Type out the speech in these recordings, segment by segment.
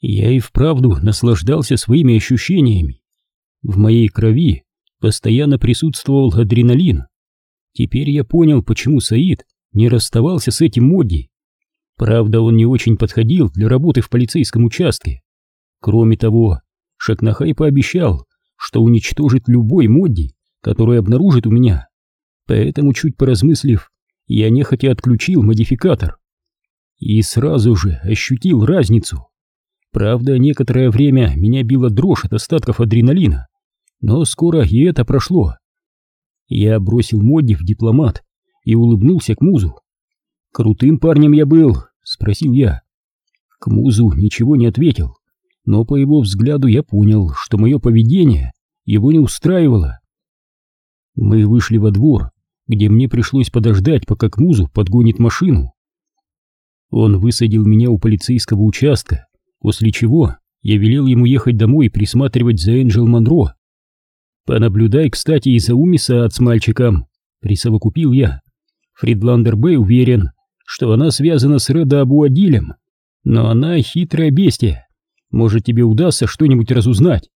Я и вправду наслаждался своими ощущениями. В моей крови постоянно присутствовал адреналин. Теперь я понял, почему Саид не расставался с этим Модди. Правда, он не очень подходил для работы в полицейском участке. Кроме того, Шакнахай пообещал, что уничтожит любой Модди, который обнаружит у меня. Поэтому, чуть поразмыслив, я нехотя отключил модификатор. И сразу же ощутил разницу. Правда, некоторое время меня била дрожь от остатков адреналина, но скоро и это прошло. Я бросил Модди в дипломат и улыбнулся к Музу. «Крутым парнем я был?» — спросил я. К Музу ничего не ответил, но по его взгляду я понял, что мое поведение его не устраивало. Мы вышли во двор, где мне пришлось подождать, пока к Музу подгонит машину. Он высадил меня у полицейского участка, после чего я велел ему ехать домой и присматривать за Энджел Монро. Понаблюдай, кстати, и за Умиса с мальчиком, присовокупил я. Фридландер Бэй уверен, что она связана с Реда Абуадилем, но она хитрая бестия. Может, тебе удастся что-нибудь разузнать?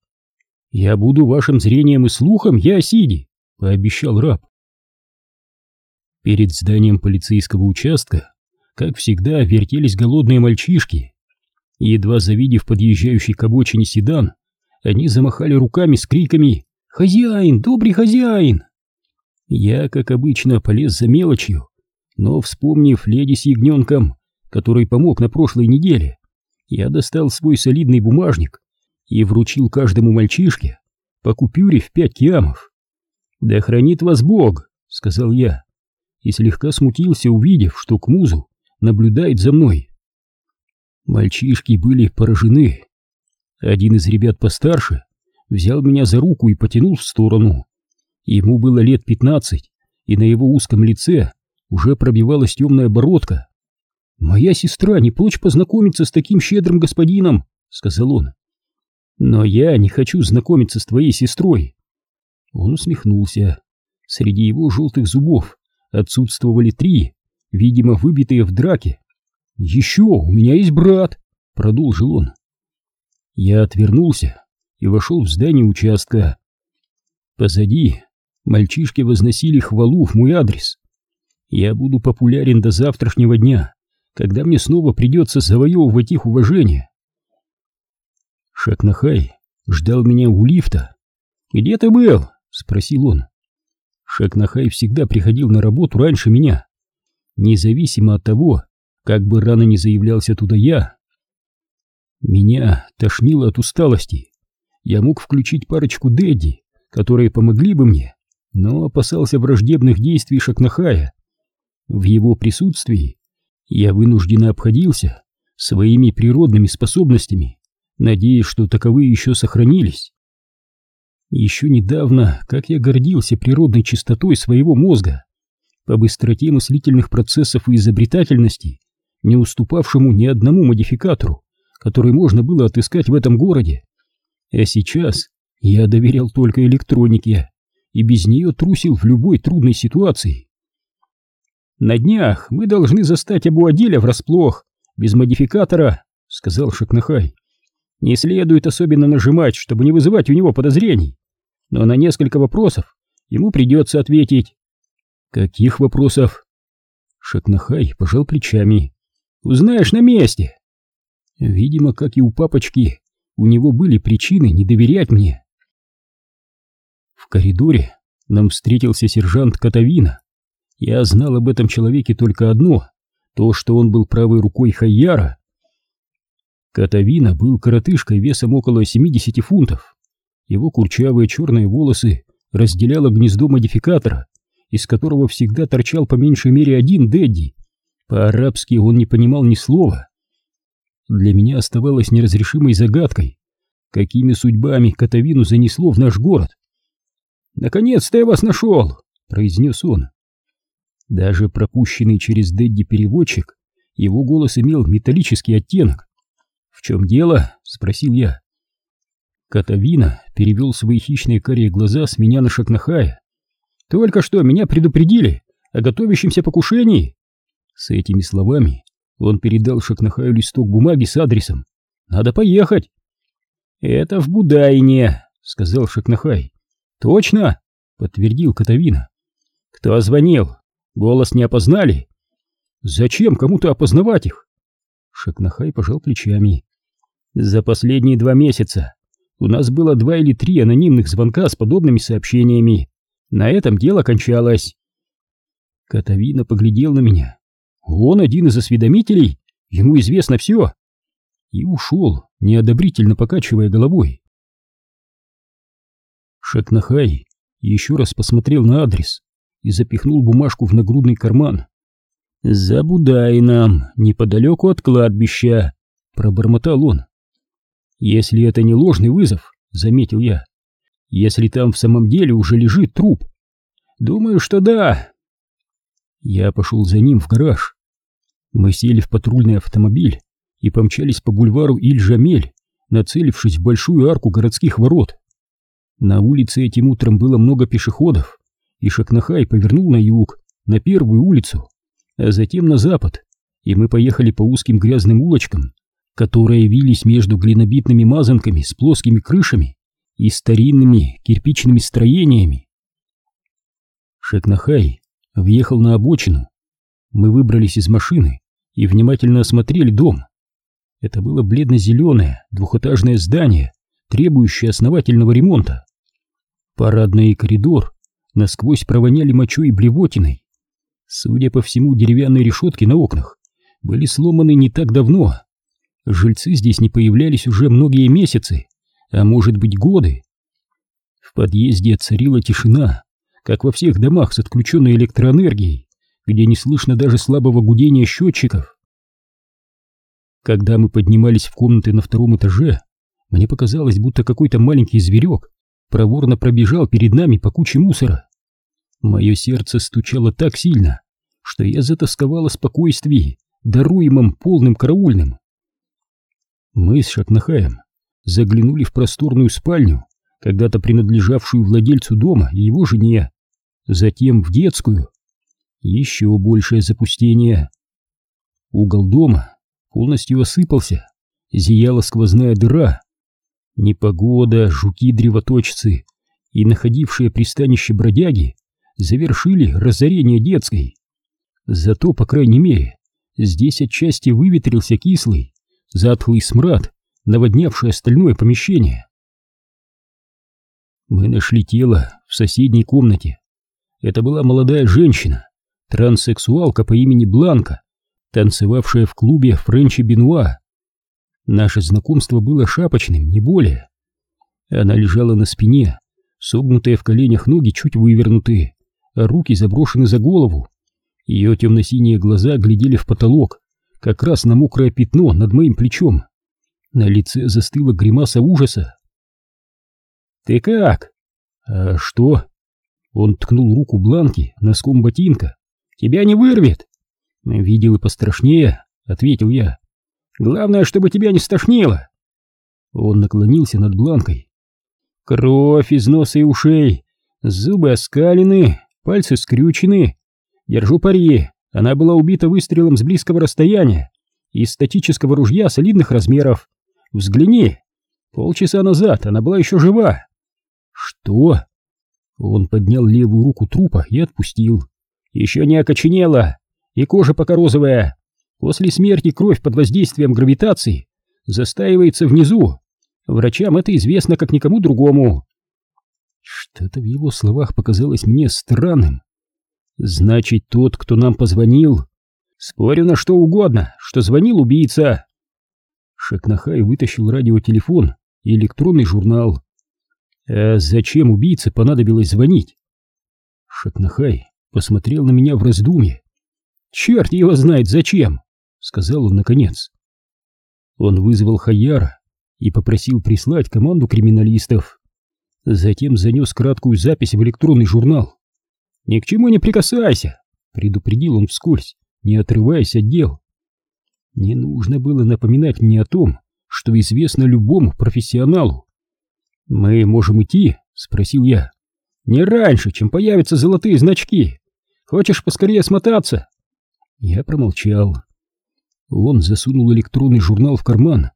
Я буду вашим зрением и слухом, я Сиди, пообещал раб. Перед зданием полицейского участка, как всегда, вертелись голодные мальчишки. Едва завидев подъезжающий к обочине седан, они замахали руками с криками «Хозяин! Добрый хозяин!» Я, как обычно, полез за мелочью, но, вспомнив леди с ягненком, который помог на прошлой неделе, я достал свой солидный бумажник и вручил каждому мальчишке по купюре в пять киамов. «Да хранит вас Бог!» — сказал я, и слегка смутился, увидев, что к музу наблюдает за мной. Мальчишки были поражены. Один из ребят постарше взял меня за руку и потянул в сторону. Ему было лет пятнадцать, и на его узком лице уже пробивалась темная бородка. «Моя сестра не прочь познакомиться с таким щедрым господином», — сказал он. «Но я не хочу знакомиться с твоей сестрой». Он усмехнулся. Среди его желтых зубов отсутствовали три, видимо, выбитые в драке. «Еще у меня есть брат», — продолжил он. Я отвернулся и вошел в здание участка. Позади мальчишки возносили хвалу в мой адрес. Я буду популярен до завтрашнего дня когда мне снова придется завоевывать их уважение. Шакнахай ждал меня у лифта. «Где ты был?» — спросил он. Шакнахай всегда приходил на работу раньше меня, независимо от того, как бы рано не заявлялся туда я. Меня тошнило от усталости. Я мог включить парочку Дэдди, которые помогли бы мне, но опасался враждебных действий Шакнахая. В его присутствии я вынужденно обходился своими природными способностями, надеясь, что таковые еще сохранились. Еще недавно, как я гордился природной чистотой своего мозга, по быстроте мыслительных процессов и изобретательности, не уступавшему ни одному модификатору, который можно было отыскать в этом городе. А сейчас я доверял только электронике и без нее трусил в любой трудной ситуации. «На днях мы должны застать Абуадиля врасплох, без модификатора», — сказал Шакнахай. «Не следует особенно нажимать, чтобы не вызывать у него подозрений, но на несколько вопросов ему придется ответить». «Каких вопросов?» Шакнахай пожал плечами. «Узнаешь на месте». Видимо, как и у папочки, у него были причины не доверять мне. В коридоре нам встретился сержант Катавина. Я знал об этом человеке только одно — то, что он был правой рукой Хайяра. Катавина был коротышкой весом около 70 фунтов. Его курчавые черные волосы разделяло гнездо модификатора, из которого всегда торчал по меньшей мере один Дэдди. По-арабски он не понимал ни слова. Для меня оставалось неразрешимой загадкой, какими судьбами Катавину занесло в наш город. «Наконец-то я вас нашел!» — произнес он. Даже пропущенный через Дэдди переводчик, его голос имел металлический оттенок. «В чем дело?» — спросил я. Катавина перевел свои хищные карие глаза с меня на Шакнахая. «Только что меня предупредили о готовящемся покушении!» С этими словами он передал Шакнахаю листок бумаги с адресом. надо поехать. Это в Будайне, сказал Шакнахай. Точно? подтвердил Катавина. Кто звонил? Голос не опознали? Зачем кому-то опознавать их? Шакнахай пожал плечами. За последние два месяца у нас было два или три анонимных звонка с подобными сообщениями. На этом дело кончалось. Катавина поглядел на меня. Он один из осведомителей, ему известно все. И ушел, неодобрительно покачивая головой. Шакнахай еще раз посмотрел на адрес и запихнул бумажку в нагрудный карман. «Забудай нам, неподалеку от кладбища», — пробормотал он. «Если это не ложный вызов», — заметил я, — «если там в самом деле уже лежит труп». «Думаю, что да». Я пошел за ним в гараж. Мы сели в патрульный автомобиль и помчались по бульвару Иль-Жамель, нацелившись в большую арку городских ворот. На улице этим утром было много пешеходов, и Шакнахай повернул на юг, на первую улицу, а затем на запад, и мы поехали по узким грязным улочкам, которые вились между глинобитными мазанками с плоскими крышами и старинными кирпичными строениями. Шекнахай въехал на обочину. Мы выбрались из машины и внимательно осмотрели дом. Это было бледно-зеленое двухэтажное здание, требующее основательного ремонта. Парадный коридор насквозь провоняли мочой и блевотиной. Судя по всему, деревянные решетки на окнах были сломаны не так давно, Жильцы здесь не появлялись уже многие месяцы, а может быть годы. В подъезде царила тишина, как во всех домах с отключенной электроэнергией, где не слышно даже слабого гудения счетчиков. Когда мы поднимались в комнаты на втором этаже, мне показалось, будто какой-то маленький зверек проворно пробежал перед нами по куче мусора. Мое сердце стучало так сильно, что я затасковал о спокойствии, даруемом полным караульным. Мы с Шакнахаем заглянули в просторную спальню, когда-то принадлежавшую владельцу дома и его жене, затем в детскую. Еще большее запустение. Угол дома полностью осыпался, зияла сквозная дыра. Непогода, жуки-древоточцы и находившие пристанище бродяги завершили разорение детской. Зато, по крайней мере, здесь отчасти выветрился кислый, затхлый смрад, наводнявший остальное помещение. Мы нашли тело в соседней комнате. Это была молодая женщина, транссексуалка по имени Бланка, танцевавшая в клубе Френчи Бенуа. Наше знакомство было шапочным, не более. Она лежала на спине, согнутые в коленях ноги чуть вывернуты, а руки заброшены за голову. Ее темно-синие глаза глядели в потолок, как раз на мокрое пятно над моим плечом. На лице застыла гримаса ужаса. «Ты как?» «А что?» Он ткнул руку Бланки носком ботинка. «Тебя не вырвет!» «Видел и пострашнее», — ответил я. «Главное, чтобы тебя не стошнило!» Он наклонился над Бланкой. «Кровь из носа и ушей, зубы оскалены, пальцы скрючены. Держу пари, она была убита выстрелом с близкого расстояния из статического ружья солидных размеров. Взгляни, полчаса назад она была еще жива. Что? Он поднял левую руку трупа и отпустил. Еще не окоченела, и кожа пока розовая. После смерти кровь под воздействием гравитации застаивается внизу. Врачам это известно как никому другому. Что-то в его словах показалось мне странным. Значит, тот, кто нам позвонил... Спорю на что угодно, что звонил убийца. Шакнахай вытащил радиотелефон и электронный журнал. А зачем убийце понадобилось звонить? Шакнахай посмотрел на меня в раздумье. «Черт его знает зачем!» — сказал он наконец. Он вызвал Хаяра и попросил прислать команду криминалистов. Затем занес краткую запись в электронный журнал. «Ни к чему не прикасайся!» — предупредил он вскользь, не отрываясь от дел. Не нужно было напоминать мне о том, что известно любому профессионалу. «Мы можем идти?» — спросил я. «Не раньше, чем появятся золотые значки. Хочешь поскорее смотаться?» Я промолчал. Он засунул электронный журнал в карман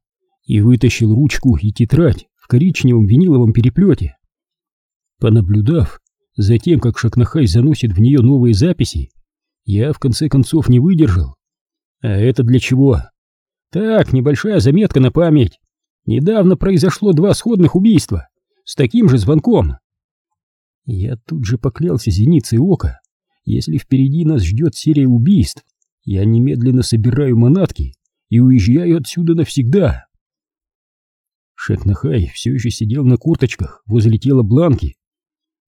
и вытащил ручку и тетрадь в коричневом виниловом переплете. Понаблюдав за тем, как Шакнахай заносит в нее новые записи, я в конце концов не выдержал. А это для чего? Так, небольшая заметка на память. Недавно произошло два сходных убийства с таким же звонком. Я тут же поклялся зеницей ока. Если впереди нас ждет серия убийств, я немедленно собираю манатки и уезжаю отсюда навсегда. Шекнахай все еще сидел на курточках возле тела Бланки.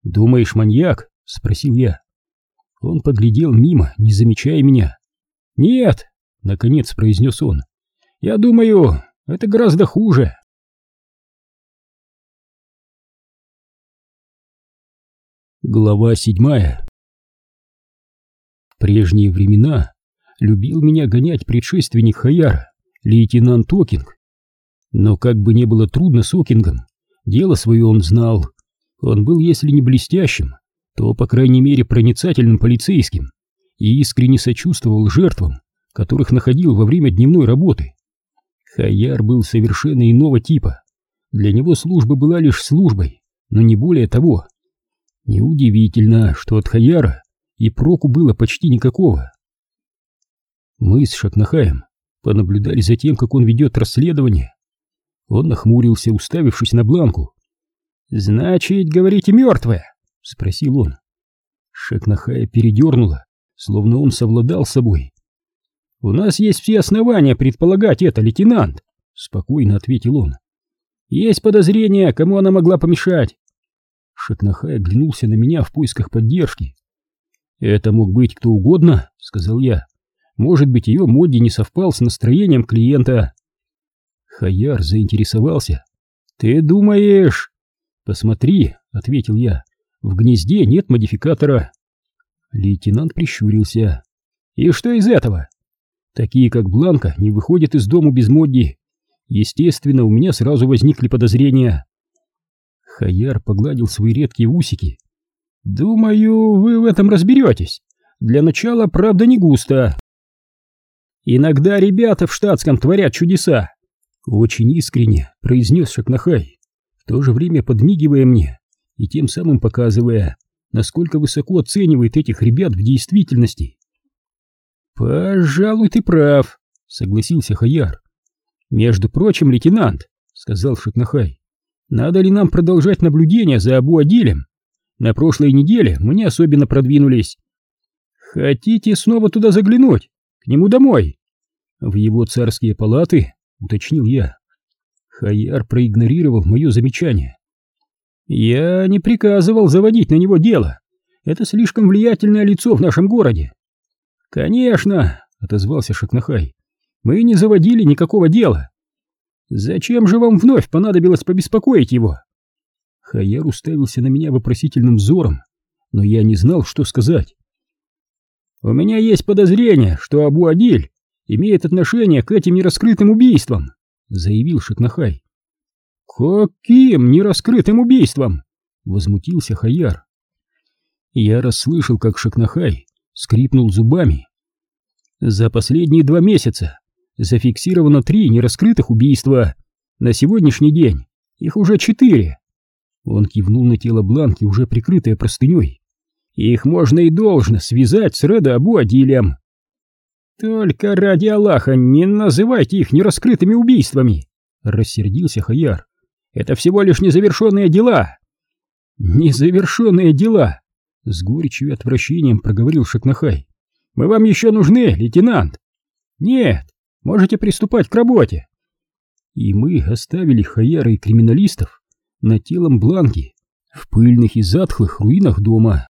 «Думаешь, маньяк?» — спросил я. Он поглядел мимо, не замечая меня. «Нет!» — наконец произнес он. «Я думаю, это гораздо хуже!» Глава седьмая В прежние времена любил меня гонять предшественник Хаяра, лейтенант Окинг. Но как бы не было трудно с Окингом, дело свое он знал. Он был, если не блестящим, то, по крайней мере, проницательным полицейским и искренне сочувствовал жертвам, которых находил во время дневной работы. Хаяр был совершенно иного типа. Для него служба была лишь службой, но не более того. Неудивительно, что от Хаяра и проку было почти никакого. Мы с Шакнахаем понаблюдали за тем, как он ведет расследование. Он нахмурился, уставившись на Бланку. «Значит, говорите, мертвая?» — спросил он. Шакнахая передернула, словно он совладал с собой. «У нас есть все основания предполагать это, лейтенант», — спокойно ответил он. «Есть подозрения, кому она могла помешать». Шакнахай оглянулся на меня в поисках поддержки. «Это мог быть кто угодно», — сказал я. Может быть, ее Модди не совпал с настроением клиента. Хаяр заинтересовался. «Ты думаешь...» «Посмотри», — ответил я, — «в гнезде нет модификатора». Лейтенант прищурился. «И что из этого?» «Такие, как Бланка, не выходят из дома без Модди. Естественно, у меня сразу возникли подозрения». Хаяр погладил свои редкие усики. «Думаю, вы в этом разберетесь. Для начала, правда, не густо. Иногда ребята в штатском творят чудеса. Очень искренне произнес Шакнахай, в то же время подмигивая мне и тем самым показывая, насколько высоко оценивает этих ребят в действительности. «Пожалуй, ты прав», — согласился Хаяр. «Между прочим, лейтенант», — сказал Шакнахай, — «надо ли нам продолжать наблюдение за Абу Адилем? На прошлой неделе мы не особенно продвинулись. Хотите снова туда заглянуть?» К нему домой. В его царские палаты, уточнил я. Хаяр проигнорировал мое замечание. Я не приказывал заводить на него дело. Это слишком влиятельное лицо в нашем городе. Конечно, отозвался Шакнахай. Мы не заводили никакого дела. Зачем же вам вновь понадобилось побеспокоить его? Хаяр уставился на меня вопросительным взором, но я не знал, что сказать. У меня есть подозрение, что Абу Адиль имеет отношение к этим нераскрытым убийствам, заявил Шакнахай. Каким нераскрытым убийствам? возмутился Хаяр. Я расслышал, как Шакнахай скрипнул зубами. За последние два месяца зафиксировано три нераскрытых убийства. На сегодняшний день их уже четыре. Он кивнул на тело Бланки, уже прикрытое простыней. Их можно и должно связать с Реда Абу Адилем. Только ради Аллаха не называйте их нераскрытыми убийствами, рассердился Хаяр. Это всего лишь незавершенные дела. Незавершенные дела, с горечью и отвращением проговорил Шакнахай. Мы вам еще нужны, лейтенант. Нет, можете приступать к работе. И мы оставили Хаяра и криминалистов на телом Бланки в пыльных и затхлых руинах дома.